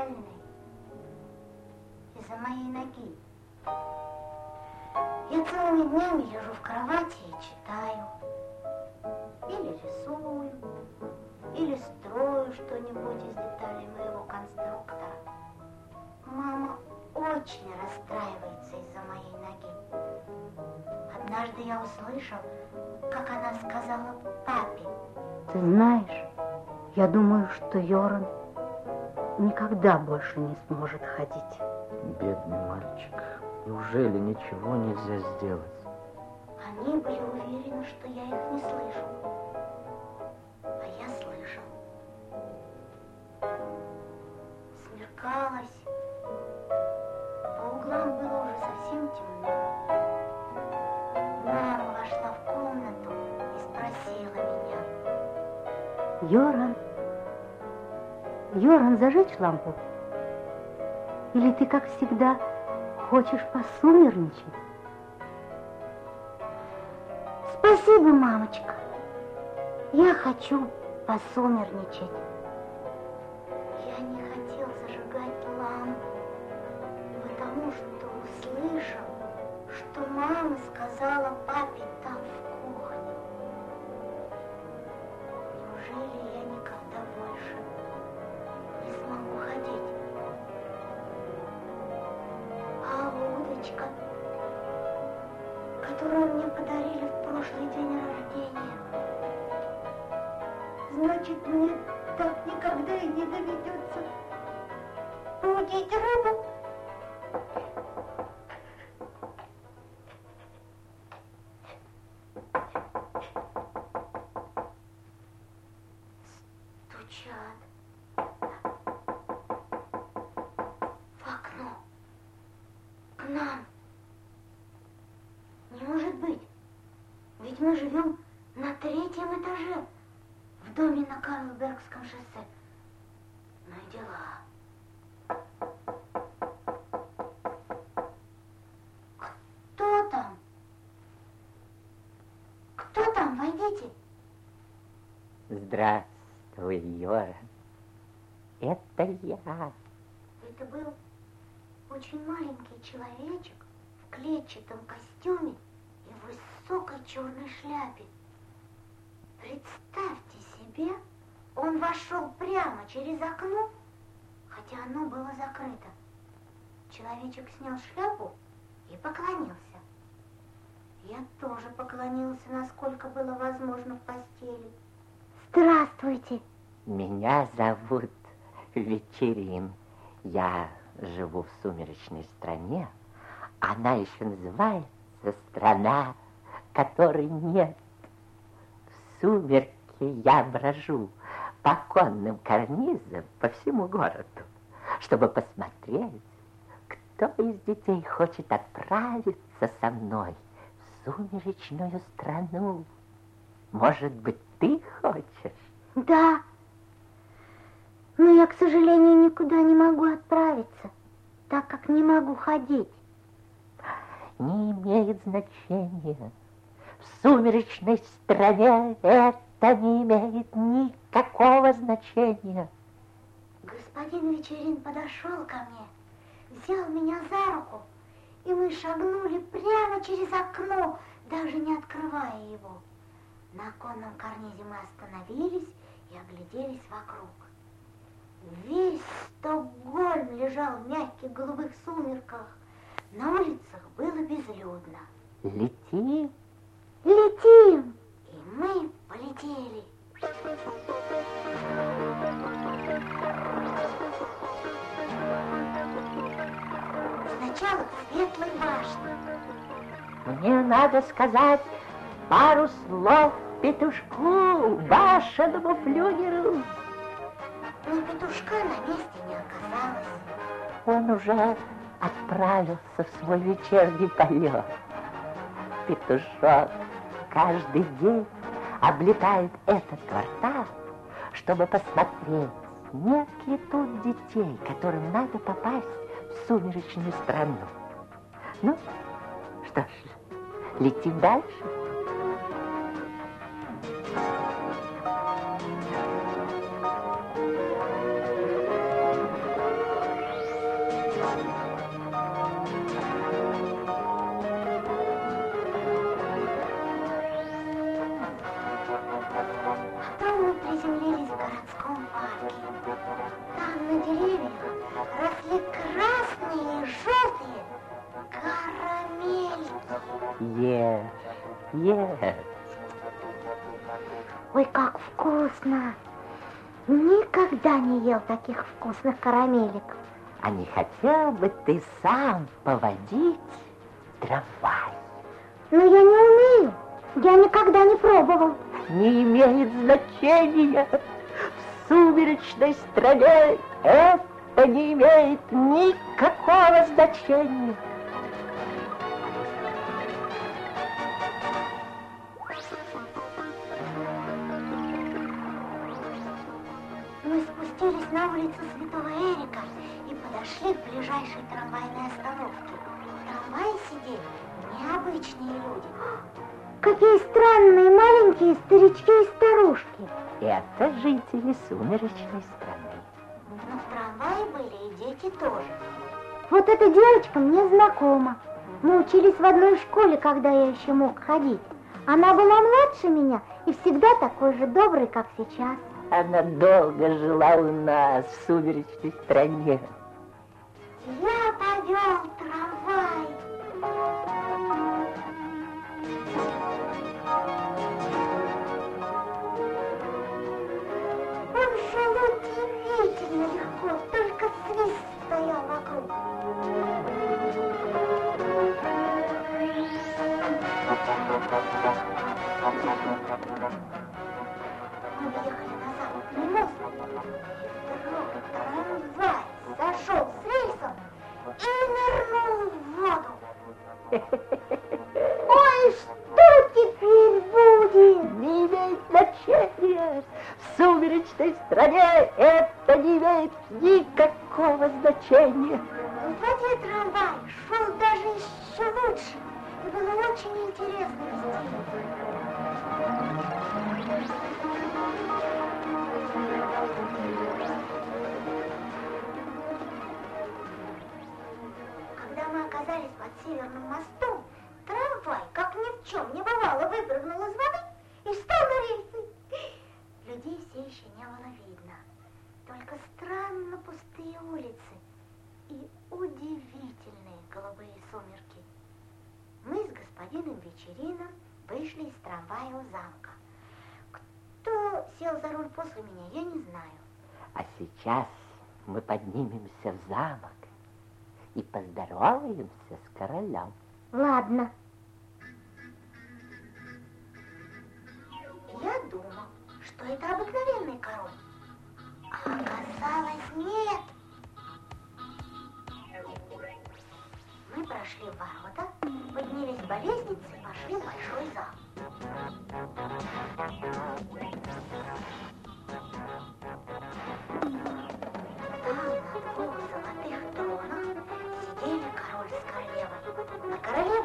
печальной из-за моей ноги. Я целыми днями лежу в кровати и читаю. Или рисую, или строю что-нибудь из деталей моего конструктора. Мама очень расстраивается из-за моей ноги. Однажды я услышал, как она сказала папе. Ты знаешь, я думаю, что Йоран никогда больше не сможет ходить. Бедный мальчик. Неужели ничего нельзя сделать? Они были уверены, что я их не слышу. А я слышал. Смеркалось. По углам было уже совсем темно. Мама вошла в комнату и спросила меня. Йоран, Йоран, зажечь лампу? Или ты, как всегда, хочешь посумерничать? Спасибо, мамочка. Я хочу посумерничать. Которую мне подарили в прошлый день рождения, значит, мне так никогда и не доведется удить рыбу. Войдите. Здравствуй, Йора. Это я. Это был очень маленький человечек в клетчатом костюме и высокой черной шляпе. Представьте себе, он вошел прямо через окно, хотя оно было закрыто. Человечек снял шляпу и поклонился. Я тоже поклонился, насколько было возможно. Здравствуйте. Меня зовут Вечерин. Я живу в сумеречной стране. Она еще называется страна, которой нет. В сумерки я брожу по конным карнизам по всему городу, чтобы посмотреть, кто из детей хочет отправиться со мной в сумеречную страну. Может быть, ты хочешь? Да. Но я, к сожалению, никуда не могу отправиться, так как не могу ходить. Не имеет значения. В сумеречной стране это не имеет никакого значения. Господин Вечерин подошел ко мне, взял меня за руку, и мы шагнули прямо через окно, даже не открывая его. На оконном карнизе мы остановились и огляделись вокруг. Весь Стокгольм лежал в мягких голубых сумерках. На улицах было безлюдно. Летим. Летим! И мы полетели. Сначала светлой башне. Мне надо сказать пару слов петушку, башенному флюгеру. Но петушка на месте не оказалось. Он уже отправился в свой вечерний полет. Петушок каждый день облетает этот квартал, чтобы посмотреть, нет ли тут детей, которым надо попасть в сумеречную страну. Ну, что ж, летим дальше. Вкусно! Никогда не ел таких вкусных карамелек. А не хотел бы ты сам поводить трамвай? Но я не умею. Я никогда не пробовал. Не имеет значения. В сумеречной стране это не имеет никакого значения. Подошли к ближайшей трамвайной остановке. В трамвае сидели необычные люди. Какие странные маленькие старички и старушки. Это жители сумеречной страны. Но в трамвае были и дети тоже. Вот эта девочка мне знакома. Мы учились в одной школе, когда я еще мог ходить. Она была младше меня и всегда такой же добрый, как сейчас. Она долго жила у нас в сумеречной стране. Я повел трамвай. Он шел удивительно легко, только свист стоял вокруг. Мы въехали на западный мост, Ой, что теперь будет? Не имеет значения. В сумеречной стране это не имеет никакого Северным мостом, трамвай, как ни в чем не бывало, выпрыгнул из воды и встал на рельсы. Людей все еще не было видно. Только странно пустые улицы и удивительные голубые сумерки. Мы с господином Вечерином вышли из трамвая у замка. Кто сел за руль после меня, я не знаю. А сейчас мы поднимемся в замок и поздороваемся с королем. Ладно, Я думал, что это обыкновенный король. А оказалось, нет. Мы прошли ворота, поднялись по лестнице и пошли в большой зал.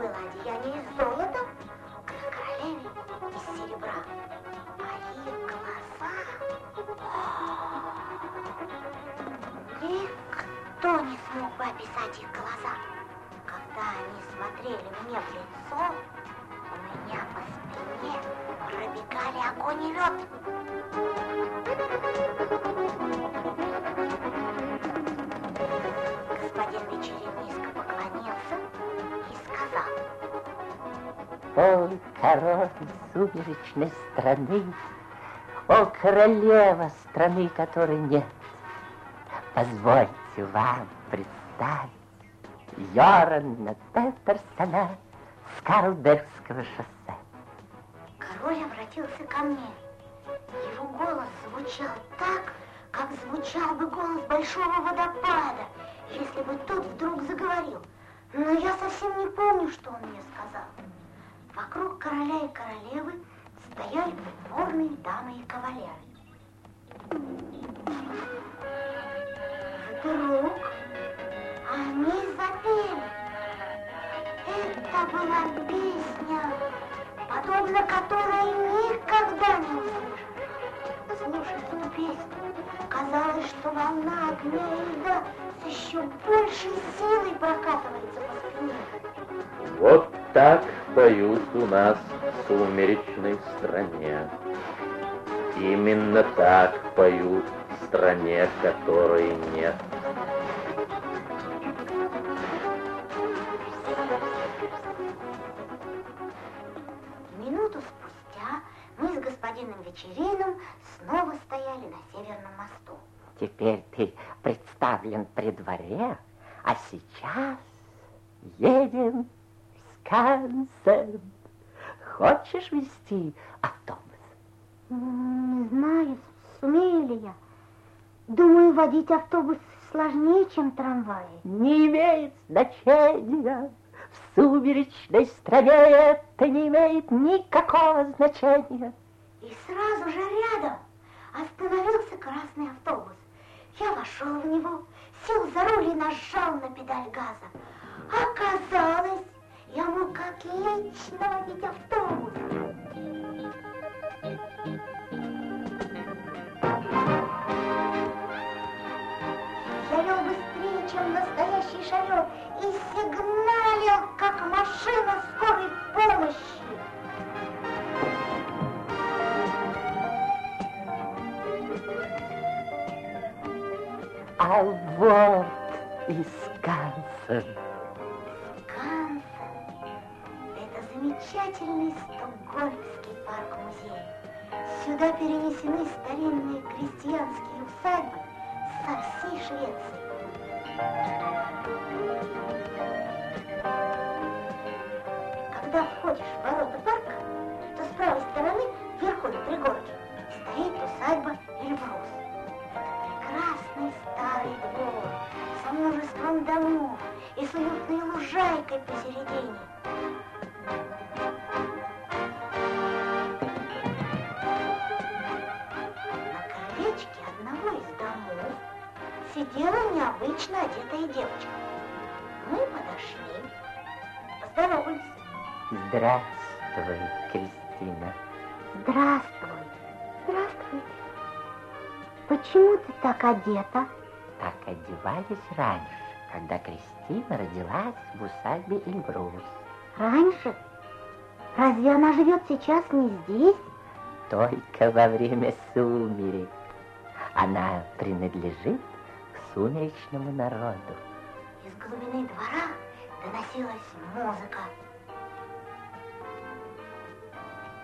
Было одеяние из золота, а на королеве из серебра. А их глаза... Никто не смог бы описать их глаза. Когда они смотрели мне в лицо, у меня по спине пробегали огонь и лед. Господин король сумеречной страны, о, королева страны, которой нет, позвольте вам представить Йорана Петерсона с Карлбергского шоссе. Король обратился ко мне. Его голос звучал так, как звучал бы голос большого водопада, если бы тот вдруг заговорил. Но я совсем не помню, что он мне сказал. Вокруг короля и королевы стояли придворные дамы и кавалеры. Вдруг они Это была песня, подобно которой никогда не услышишь. Слушая эту песню, казалось, что волна огня и льда с еще большей силой прокатывается по спине. Вот так поют у нас в сумеречной стране. Именно так поют в стране, которой нет. Минуту спустя мы с господином Вечериным снова стояли на Северном мосту. Теперь ты представлен при дворе, а сейчас едем Скансен. Хочешь вести автобус? Не знаю, сумею ли я. Думаю, водить автобус сложнее, чем трамваи. Не имеет значения. В сумеречной стране это не имеет никакого значения. И сразу же рядом остановился красный автобус. Я вошел в него, сел за руль и нажал на педаль газа. Оказалось, я мог отлично водить автобус. Я вел быстрее, чем настоящий шофер, и сигналил, как машина скорой помощи. А вот и Скансен. Замечательный стокгольмский парк-музей. Сюда перенесены старинные крестьянские усадьбы со всей Швеции. Когда входишь в ворота парка, то с правой стороны, вверху на пригорке, стоит усадьба Эльбрус. Это прекрасный старый двор со множеством домов и с уютной лужайкой посередине. Сидела необычно одетая девочка. Мы подошли, поздоровались. Здравствуй, Кристина. Здравствуй. Здравствуйте. Почему ты так одета? Так одевались раньше, когда Кристина родилась в усадьбе Эльбрус. Раньше? Разве она живет сейчас не здесь? Только во время сумерек. Она принадлежит сумеречному народу. Из глубины двора доносилась музыка.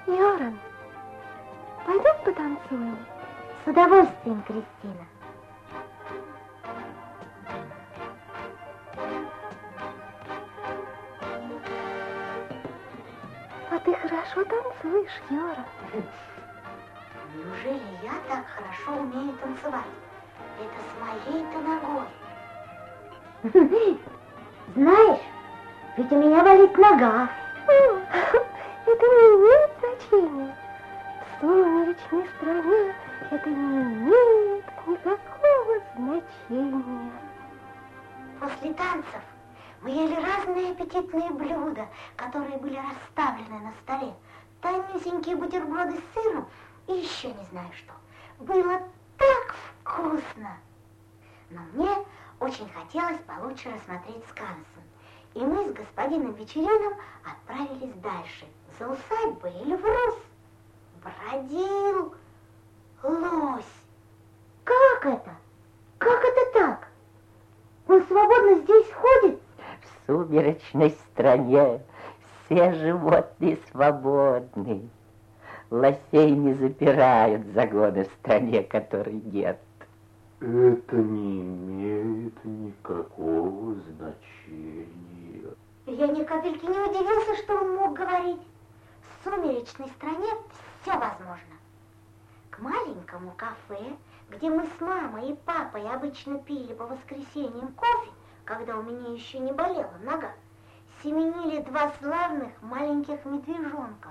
Йоран, пойдем потанцуем? С удовольствием, Кристина. А ты хорошо танцуешь, Йора. Неужели я так хорошо умею танцевать? Это с моей-то ногой. Знаешь, ведь у меня болит нога. Это не имеет значения. В сумеречной стране это не имеет никакого значения. После танцев мы ели разные аппетитные блюда, которые были расставлены на столе. Тонюсенькие бутерброды с сыром и еще не знаю что. Было так вкусно! Но мне очень хотелось получше рассмотреть Скансен. И мы с господином Вечерином отправились дальше, за усадьбой Эльврус. Бродил лось. Как это? Как это так? Он свободно здесь ходит? В сумеречной стране все животные свободны. Лосей не запирают загоны в стране, которой нет. Это не имеет никакого значения. Я ни капельки не удивился, что он мог говорить. В сумеречной стране все возможно. К маленькому кафе, где мы с мамой и папой обычно пили по воскресеньям кофе, когда у меня еще не болела нога, семенили два славных маленьких медвежонка.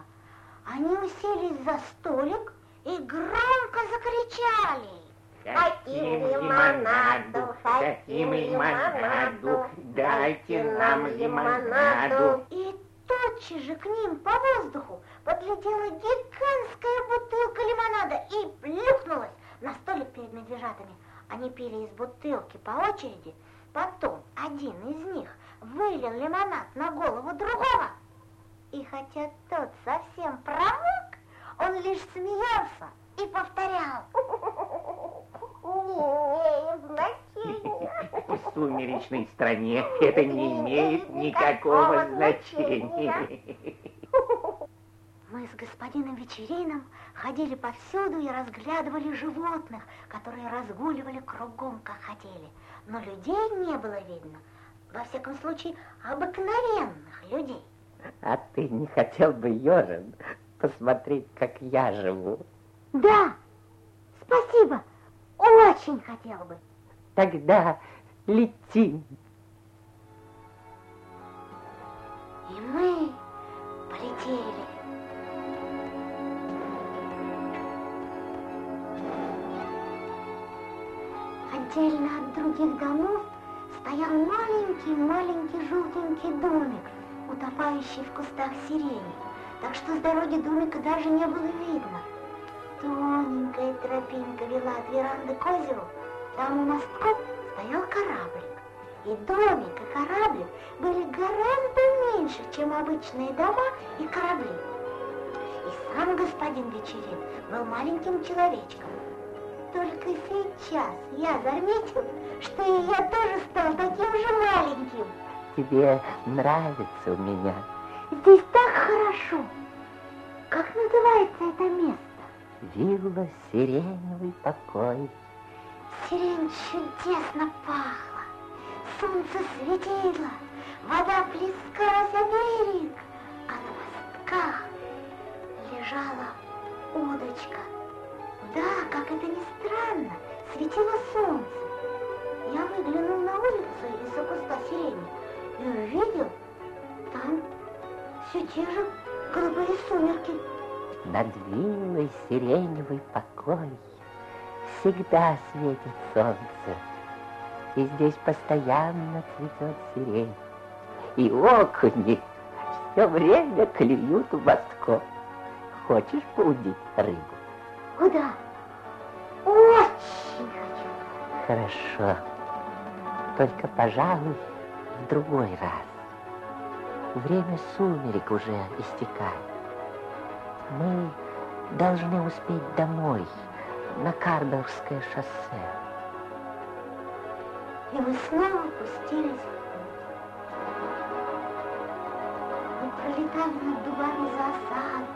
Они уселись за столик и громко закричали. Хотим лимонаду, хотим лимонаду, дайте нам лимонаду. И тотчас же к ним по воздуху подлетела гигантская бутылка лимонада и плюхнулась на столик перед медвежатами. Они пили из бутылки по очереди. Потом один из них вылил лимонад на голову другого. И хотя тот совсем промок, он лишь смеялся и повторял. В сумеречной стране это не имеет никакого значения. Мы с господином Вечерином ходили повсюду и разглядывали животных, которые разгуливали кругом, как хотели. Но людей не было видно. Во всяком случае, обыкновенных людей. А ты не хотел бы, Ежин, посмотреть, как я живу? Да, спасибо, очень хотел бы. Тогда летим. И мы полетели. Отдельно от других домов стоял маленький-маленький желтенький домик, утопающий в кустах сирени, так что с дороги домика даже не было видно. Тоненькая тропинка вела от веранды к озеру, там у мостков стоял кораблик. И домик, и кораблик были гораздо меньше, чем обычные дома и корабли. И сам господин Вечерин был маленьким человечком. Только сейчас я заметил, что и я тоже стал таким же маленьким. Тебе нравится у меня? Здесь так хорошо. Как называется это место? Вилла «Сиреневый покой». Сирень чудесно пахла, солнце светило, вода плескалась о берег, а на мостках лежала удочка. Да, как это ни странно, светило солнце. Я выглянул на улицу из-за куста сирени и увидел там все те же голубые сумерки. Над виллой «Сиреневый покой» всегда светит солнце, и здесь постоянно цветет сирень. И окуни все время клюют у мостков. Хочешь поудить рыбу? Куда? Очень хочу. Хорошо. Только, пожалуй, в другой раз. Время сумерек уже истекает. Мы должны успеть домой, на Карбовское шоссе. И мы снова пустились. Мы пролетали над дубами за осадой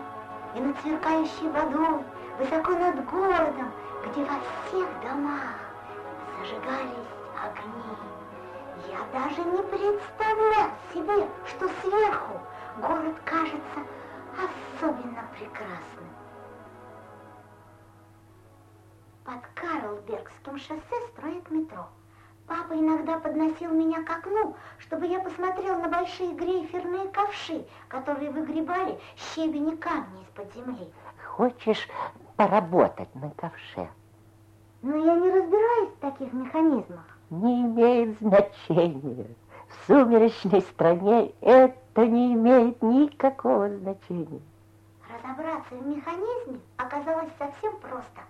и над сверкающей водой, высоко над городом, где во всех домах зажигались огни. Я даже не представлял себе, что сверху город кажется особенно прекрасным. Под Карлбергским шоссе строят метро. Папа иногда подносил меня к окну, чтобы я посмотрел на большие грейферные ковши, которые выгребали щебень и камни из-под земли. Хочешь поработать на ковше? Но я не разбираюсь в таких механизмах. Не имеет значения. В сумеречной стране это не имеет никакого значения. Разобраться в механизме оказалось совсем просто.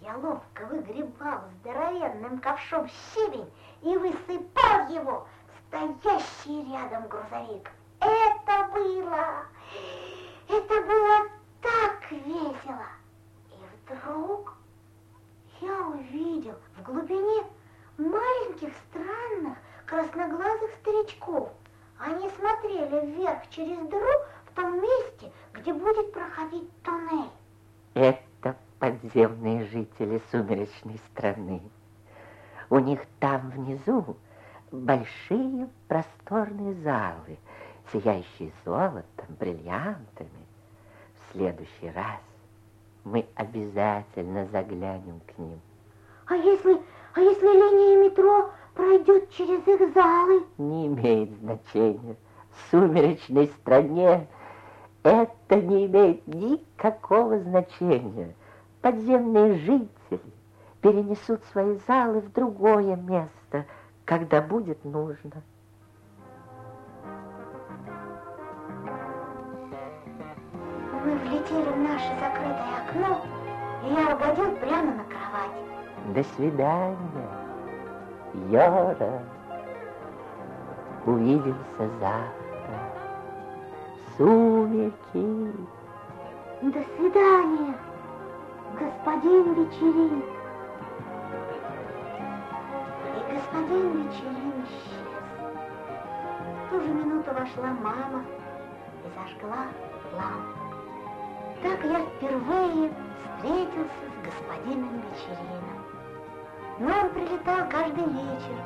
Я ловко выгребал здоровенным ковшом щебень и высыпал его в стоящий рядом грузовик. Это было... Это было так весело. И вдруг я увидел в глубине маленьких странных красноглазых старичков. Они смотрели вверх через дыру в том месте, где будет проходить туннель. Это подземные жители сумеречной страны. У них там внизу большие просторные залы, сияющие золотом, бриллиантами. В следующий раз мы обязательно заглянем к ним. А если, а если линия метро пройдет через их залы? Не имеет значения. В сумеречной стране это не имеет никакого значения. Подземные жители перенесут свои залы в другое место, когда будет нужно. влетели в наше закрытое окно, и я угодил прямо на кровать. До свидания, Йора. Увидимся завтра. Сумерки. До свидания, господин Вечерин. И господин Вечерин исчез. В ту же минуту вошла мама и зажгла лампу. Так я впервые встретился с господином Вечерином. Но он прилетал каждый вечер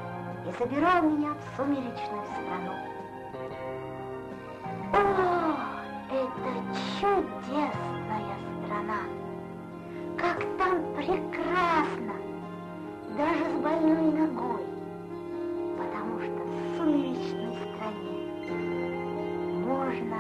и забирал меня в сумеречную страну. Прекрасно! Даже с больной ногой, потому что в сумеречной стране можно